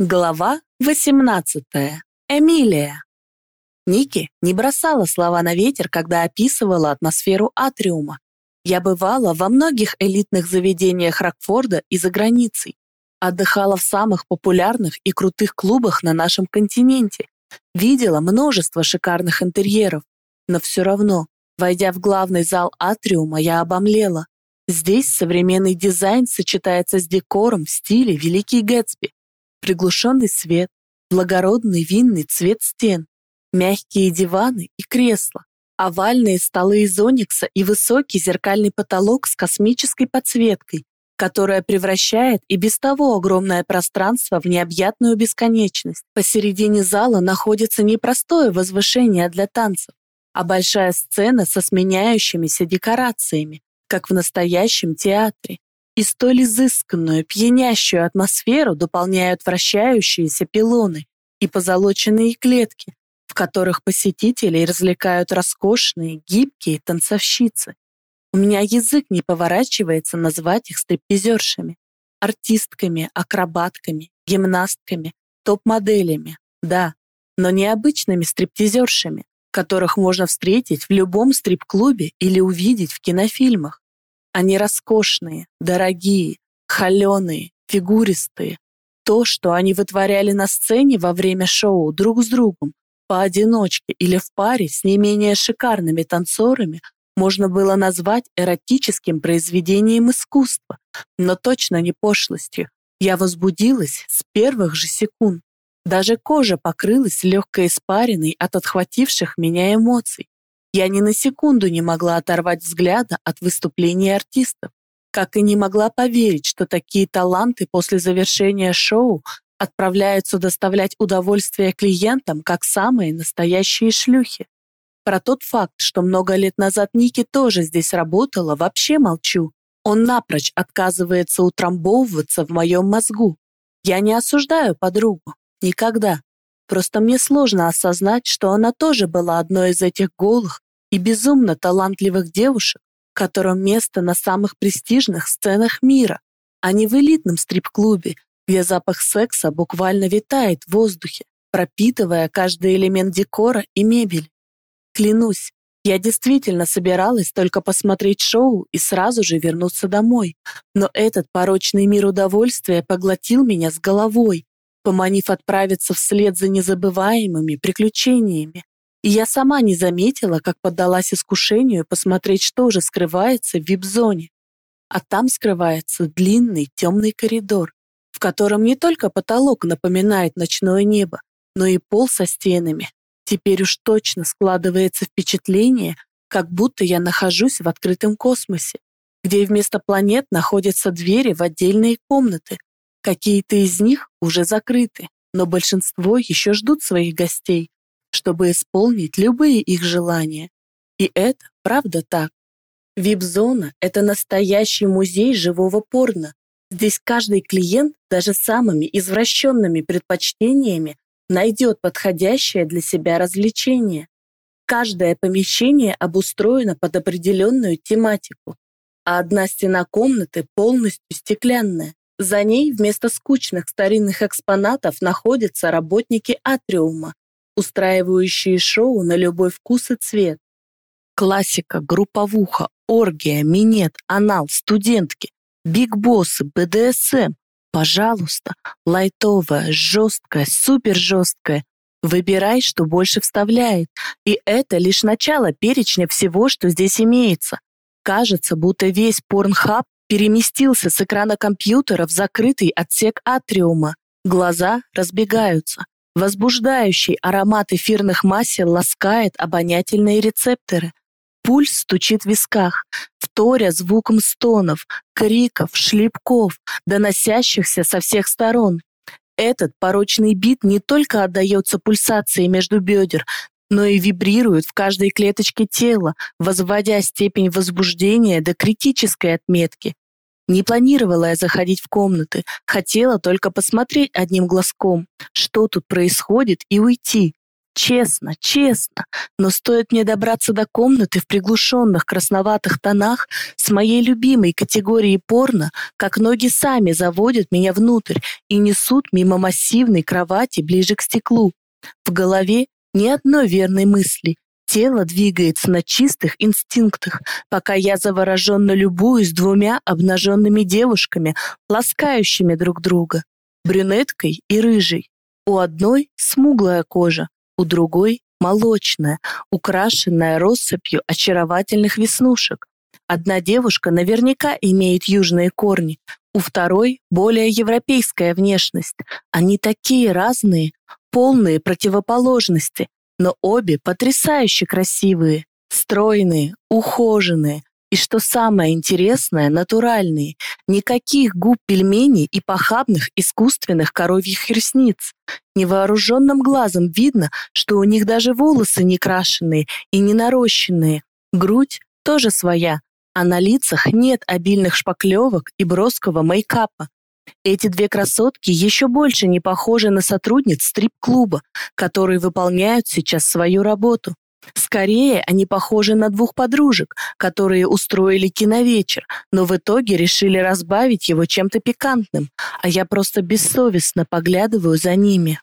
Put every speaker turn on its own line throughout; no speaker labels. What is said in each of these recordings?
Глава 18. Эмилия. Ники не бросала слова на ветер, когда описывала атмосферу атриума. Я бывала во многих элитных заведениях Рокфорда и за границей. Отдыхала в самых популярных и крутых клубах на нашем континенте. Видела множество шикарных интерьеров. Но все равно, войдя в главный зал атриума, я обомлела. Здесь современный дизайн сочетается с декором в стиле Великий Гэтсби приглушенный свет, благородный винный цвет стен, мягкие диваны и кресла, овальные столы из оникса и высокий зеркальный потолок с космической подсветкой, которая превращает и без того огромное пространство в необъятную бесконечность. Посередине зала находится не простое возвышение для танцев, а большая сцена со сменяющимися декорациями, как в настоящем театре и столь изысканную, пьянящую атмосферу дополняют вращающиеся пилоны и позолоченные клетки, в которых посетителей развлекают роскошные, гибкие танцовщицы. У меня язык не поворачивается назвать их стриптизершами, артистками, акробатками, гимнастками, топ-моделями, да, но не обычными стриптизершами, которых можно встретить в любом стрип-клубе или увидеть в кинофильмах. Они роскошные, дорогие, холеные, фигуристые. То, что они вытворяли на сцене во время шоу друг с другом, поодиночке или в паре с не менее шикарными танцорами, можно было назвать эротическим произведением искусства, но точно не пошлостью. Я возбудилась с первых же секунд. Даже кожа покрылась легкой испариной от отхвативших меня эмоций. Я ни на секунду не могла оторвать взгляда от выступлений артистов, как и не могла поверить, что такие таланты после завершения шоу отправляются доставлять удовольствие клиентам, как самые настоящие шлюхи. Про тот факт, что много лет назад Ники тоже здесь работала, вообще молчу. Он напрочь отказывается утрамбовываться в моем мозгу. Я не осуждаю подругу. Никогда. Просто мне сложно осознать, что она тоже была одной из этих голых и безумно талантливых девушек, которым место на самых престижных сценах мира, а не в элитном стрип-клубе, где запах секса буквально витает в воздухе, пропитывая каждый элемент декора и мебель. Клянусь, я действительно собиралась только посмотреть шоу и сразу же вернуться домой, но этот порочный мир удовольствия поглотил меня с головой, поманив отправиться вслед за незабываемыми приключениями. И я сама не заметила, как поддалась искушению посмотреть, что же скрывается в вип-зоне. А там скрывается длинный темный коридор, в котором не только потолок напоминает ночное небо, но и пол со стенами. Теперь уж точно складывается впечатление, как будто я нахожусь в открытом космосе, где вместо планет находятся двери в отдельные комнаты, Какие-то из них уже закрыты, но большинство еще ждут своих гостей, чтобы исполнить любые их желания. И это правда так. Вип-зона – это настоящий музей живого порно. Здесь каждый клиент, даже самыми извращенными предпочтениями, найдет подходящее для себя развлечение. Каждое помещение обустроено под определенную тематику, а одна стена комнаты полностью стеклянная. За ней вместо скучных старинных экспонатов находятся работники атриума, устраивающие шоу на любой вкус и цвет. Классика, групповуха, оргия, минет, анал, студентки, бигбоссы, БДСМ. Пожалуйста, лайтовая, жесткая, супер жесткая. Выбирай, что больше вставляет. И это лишь начало перечня всего, что здесь имеется. Кажется, будто весь порнхаб переместился с экрана компьютера в закрытый отсек атриума. Глаза разбегаются. Возбуждающий аромат эфирных масел ласкает обонятельные рецепторы. Пульс стучит в висках, вторя звуком стонов, криков, шлепков, доносящихся со всех сторон. Этот порочный бит не только отдается пульсации между бедер, но и вибрирует в каждой клеточке тела, возводя степень возбуждения до критической отметки. Не планировала я заходить в комнаты, хотела только посмотреть одним глазком, что тут происходит, и уйти. Честно, честно, но стоит мне добраться до комнаты в приглушенных красноватых тонах с моей любимой категорией порно, как ноги сами заводят меня внутрь и несут мимо массивной кровати ближе к стеклу. В голове ни одной верной мысли. Тело двигается на чистых инстинктах, пока я завороженно любуюсь двумя обнаженными девушками, ласкающими друг друга, брюнеткой и рыжей. У одной смуглая кожа, у другой — молочная, украшенная россыпью очаровательных веснушек. Одна девушка наверняка имеет южные корни, у второй — более европейская внешность. Они такие разные, полные противоположности, но обе потрясающе красивые, стройные, ухоженные, и что самое интересное, натуральные. Никаких губ пельменей и похабных искусственных коровьих ресниц. Невооруженным глазом видно, что у них даже волосы не крашеные и не нарощенные. Грудь тоже своя, а на лицах нет обильных шпаклевок и броского мейкапа. Эти две красотки еще больше не похожи на сотрудниц стрип-клуба, которые выполняют сейчас свою работу. Скорее, они похожи на двух подружек, которые устроили киновечер, но в итоге решили разбавить его чем-то пикантным, а я просто бессовестно поглядываю за ними.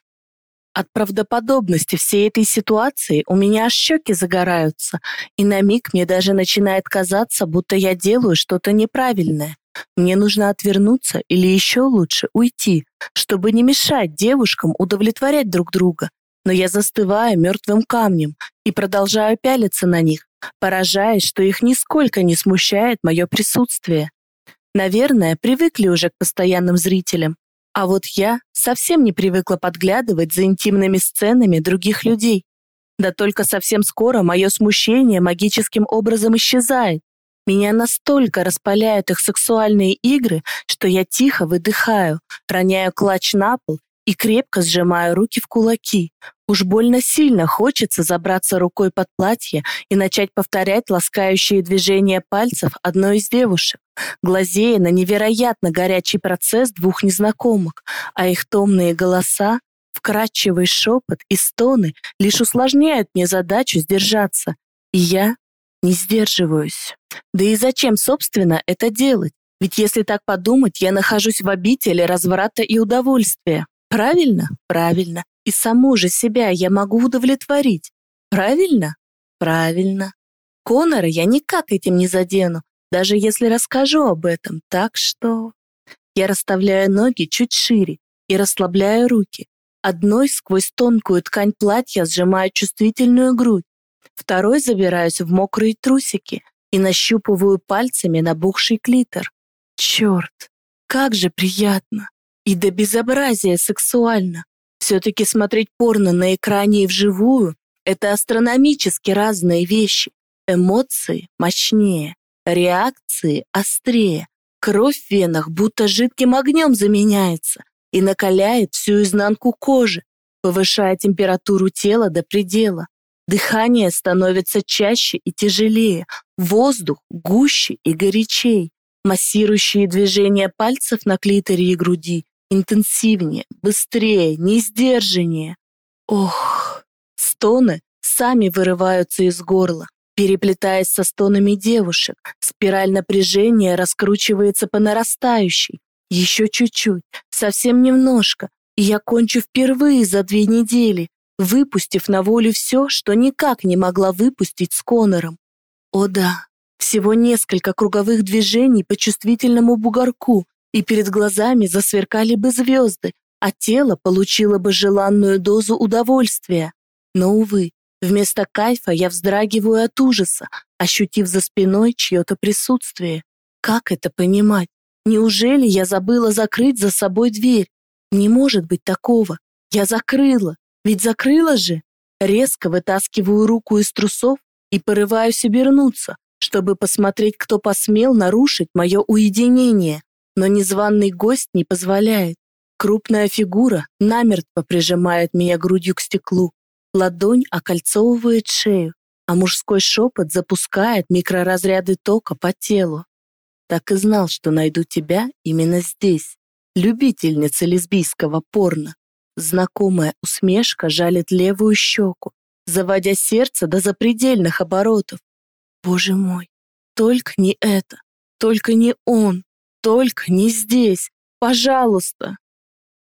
От правдоподобности всей этой ситуации у меня аж щеки загораются, и на миг мне даже начинает казаться, будто я делаю что-то неправильное. Мне нужно отвернуться или еще лучше уйти, чтобы не мешать девушкам удовлетворять друг друга, но я застываю мертвым камнем и продолжаю пялиться на них, поражаясь, что их нисколько не смущает мое присутствие. Наверное, привыкли уже к постоянным зрителям, а вот я совсем не привыкла подглядывать за интимными сценами других людей. Да только совсем скоро мое смущение магическим образом исчезает. Меня настолько распаляют их сексуальные игры, что я тихо выдыхаю, роняю клатч на пол и крепко сжимаю руки в кулаки. Уж больно сильно хочется забраться рукой под платье и начать повторять ласкающие движения пальцев одной из девушек, глазея на невероятно горячий процесс двух незнакомых, а их томные голоса, вкрадчивый шепот и стоны лишь усложняют мне задачу сдержаться. И я не сдерживаюсь. Да и зачем, собственно, это делать? Ведь если так подумать, я нахожусь в обители разврата и удовольствия. Правильно? Правильно. И саму же себя я могу удовлетворить. Правильно? Правильно. Конора я никак этим не задену, даже если расскажу об этом. Так что... Я расставляю ноги чуть шире и расслабляю руки. Одной сквозь тонкую ткань платья сжимаю чувствительную грудь, второй забираюсь в мокрые трусики и нащупываю пальцами набухший клитор. Черт, как же приятно! И до безобразия сексуально. Все-таки смотреть порно на экране и вживую – это астрономически разные вещи. Эмоции мощнее, реакции острее. Кровь в венах будто жидким огнем заменяется и накаляет всю изнанку кожи, повышая температуру тела до предела. Дыхание становится чаще и тяжелее, воздух гуще и горячей. Массирующие движения пальцев на клиторе и груди интенсивнее, быстрее, несдержаннее. Ох, стоны сами вырываются из горла, переплетаясь со стонами девушек. Спираль напряжения раскручивается по нарастающей. Еще чуть-чуть, совсем немножко, и я кончу впервые за две недели, выпустив на волю все, что никак не могла выпустить с Конором. О да, всего несколько круговых движений по чувствительному бугорку, и перед глазами засверкали бы звезды, а тело получило бы желанную дозу удовольствия. Но, увы, вместо кайфа я вздрагиваю от ужаса, ощутив за спиной чье-то присутствие. Как это понимать? Неужели я забыла закрыть за собой дверь? Не может быть такого. Я закрыла. Ведь закрыла же. Резко вытаскиваю руку из трусов и порываюсь обернуться, чтобы посмотреть, кто посмел нарушить мое уединение но незваный гость не позволяет. Крупная фигура намертво прижимает меня грудью к стеклу. Ладонь окольцовывает шею, а мужской шепот запускает микроразряды тока по телу. Так и знал, что найду тебя именно здесь, любительница лесбийского порно. Знакомая усмешка жалит левую щеку, заводя сердце до запредельных оборотов. Боже мой, только не это, только не он, только не здесь, пожалуйста.